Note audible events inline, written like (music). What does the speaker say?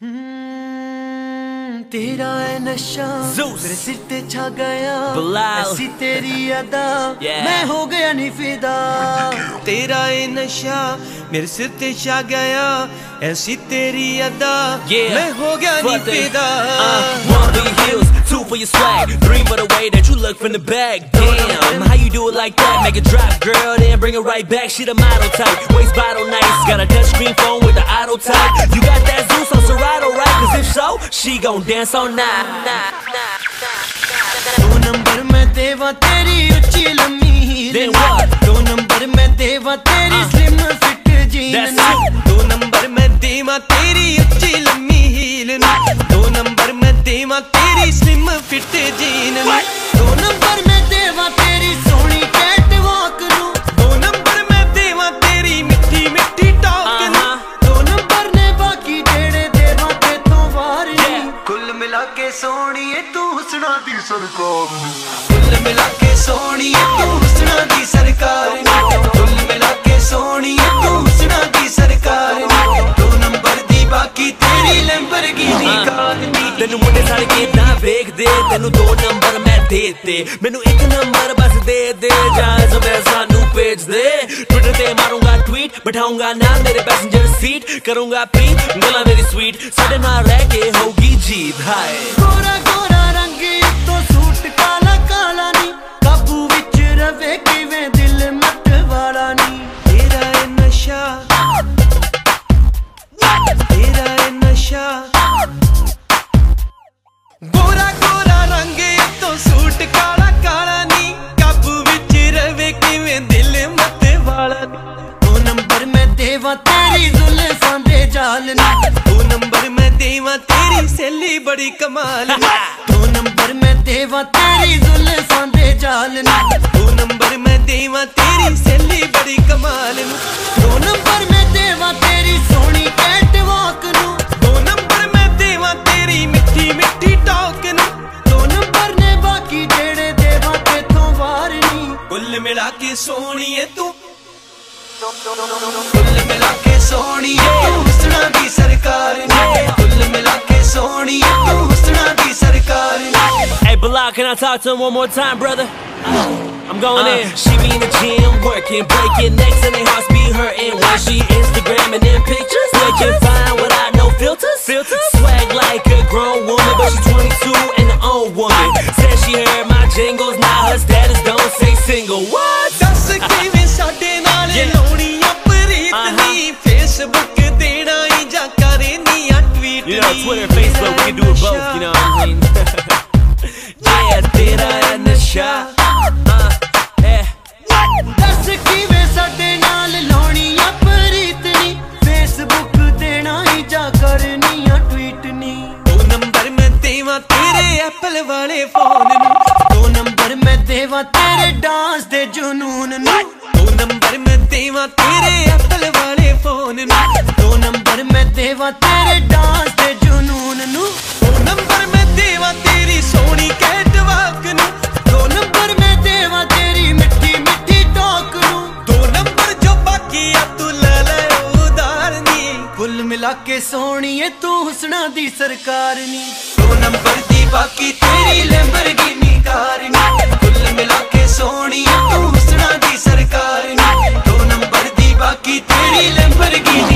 (laughs) तेरा है नशा। मेरे सिर ते छा गया। ऐसी तेरी अदा। Yeah. मैं हो गया नहीं फिदा तेरा है नशा मेरे सिर ते छा गया। ऐसी तेरी अदा। Yeah. Uh, मैं हो गया नहीं one for your heels two for your swag. Three for the way that you look from the back. Damn how you do it like that? Make a drop girl then bring it right back. She the model type. Waist bottle nice. Got a touchscreen phone with the auto type. you she gon' dance all night. Two number main deva teri uchi Two number main deva teri slim fit jeans. ਹੁਸਨਾ ਦੀ ਸਰਕਾਰ ਕੁੱਲ ਮਿਲਾ ਕੇ ਸੋਹਣੀਏ ਤੂੰ ਹੁਸਨਾ ਦੀ ਸਰਕਾਰ ਨੀ। ਕੁੱਲ ਮਿਲਾ ਕੇ ਸੋਹਣੀਏ ਤੂੰ ਹੁਸਨਾ ਦੀ ਸਰਕਾਰ ਨੀ। ਦੋ ਨੰਬਰ ਦੀ ਬਾਕੀ ਤੇਰੀ ਲੈਂਬਰਗਿਨੀ ਕਾਰ ਨੀ ਤੈਨੂੰ ਮੁੰਡੇ ਸੜ ਕੇ ਤਾਂ ਵੇਖਦੇ ਤੈਨੂੰ ਦੋ ਨੰਬਰ ਮੈਂ ਦੇਤੇ। ਮੈਨੂੰ ਇੱਕ ਨੰਬਰ ਬਸ ਦੇ ਦੇ ਜਾਂ ਸਮੇਂ ਸਾਨੂੰ ਭੇਜ ਦੇ। ਟਵਿੱਟਰ ਤੇ ਮਾਰੂੰਗਾ ਟਵੀਟ ਬਿਠਾਉਂਗਾ ਨਾ ਮੇਰੇ ਪੈਸੇਂਜਰ ਸੀਟ ਕਰੂੰਗਾ ਪੀ ਗੱਲਾਂ ਮੇਰੀ ਸਵੀਟ ਸਾਡੇ ਨਾਲ ਰਹਿ ਕੇ ਹੋਊਗੀ ਜੀਤ ਹਾਏ। ਵਾਲਾ ਨੀ ਦੋ ਨੰਬਰ ਮੈਂ ਦੇਵਾ, ਤੇਰੀ ਜ਼ੁਲਫਾਂ ਦੇ ਜਾਲ ਨੀ ਦੋ ਨੰਬਰ ਮੈਂ ਦੇਵਾਂ, ਤੇਰੀ ਸੈਲੀ ਬੜੀ ਕਮਾਲ ਨੀ ਦੋ ਨੰਬਰ ਮੈਂ ਦੇਵਾ, ਤੇਰੀ ਜ਼ੁਲਫਾਂ ਦੇ ਜਾਲ ਨੀ ਦੋ ਨੰਬਰ ਮੈਂ ਦੇਵਾਂ, ਤੇਰੀ ਸੈਲੀ ਬੜੀ ਕਮਾਲ ਨੂੰ ਦੋ ਨੰਬਰ ਮੈਂ ਦੇਵਾ, ਤੇਰੀ ਸੋਹਣੀ ਕੈਟ ਨੂੰ। ਦੋ ਨੰਬਰ ਮੈਂ ਦੇਵਾਂ, ਤੇਰੀ ਮਿੱਠੀ ਮਿੱਠੀ ਟਾਕ ਨੂੰ। ਦੋ ਨੰਬਰ ਨੇ ਬਾਕੀ ਜਿਹੜੇ ਦੇਵਾ, ਤੇਥੋਂ ਵਾਰ ਨਹੀਂ। ਕੁੱਲ ਮਿਲਾ ਕੇ ਸੋਹਣੀਏ ਤੂੰ। ਕੁੱਲ ਮਿਲਾ ਕੇ ਸੋਹਣੀਏ ਤੂੰ ਹੁਸਨਾ ਦੀ ਸਰਕਾਰ ਨੀ ਕੁੱਲ ਮਿਲਾ ਕੇ ਸੋਹਣੀਏ ਤੂੰ ਹੁਸਨਾ ਦੀ ਸਰਕਾਰ ਨੀ Hey Bilal, can I talk to him one more time, brother? I'm going in. She be in the gym, working, breaking necks, and they hearts be hurting. When she Instagramming them pictures, looking fine without no filters. Filters? Swag like a grown woman, but she's 22 and an old woman. Said she heard my jingles, now her status don't say single. ਤੇਰੇ Apple ਵਾਲੇ phone ਨੂੰ। ਦੋ number ਮੈਂ ਦੇਵਾ ਤੇਰੇ dance ਦੇ ਜਨੂਨ ਨੂੰ। ਦੋ ਨੰਬਰ ਮੈਂ ਦੇਵਾਂ ਤੇਰੇ ਐਪਲ ਵਾਲੇ ਫੋਨ ਨੂੰ। ਦੋ ਨੰਬਰ ਮੈਂ ਦੇਵਾ ਤੇਰੇ ਡਾਂਸ ਕੁੱਲ ਮਿਲਾ ਕੇ ਸੋਹਣੀਏ ਤੂੰ ਹੁਸਨਾ ਦੀ ਸਰਕਾਰ ਨੀ। ਦੋ ਨੰਬਰ ਦੀ ਬਾਕੀ ਤੇਰੀ ਲੈਂਬਰਗਿਨੀ ਕਾਰ ਨੀ। ਕੁੱਲ ਮਿਲਾ ਕੇ ਸੋਹਣੀ ਤੂੰ ਹੁਸਨਾ ਦੀ ਸਰਕਾਰ ਨੀ। ਦੋ ਨੰਬਰ ਦੀ ਬਾਕੀ ਤੇਰੀ ਲੈਂਬਰਗਿਨੀ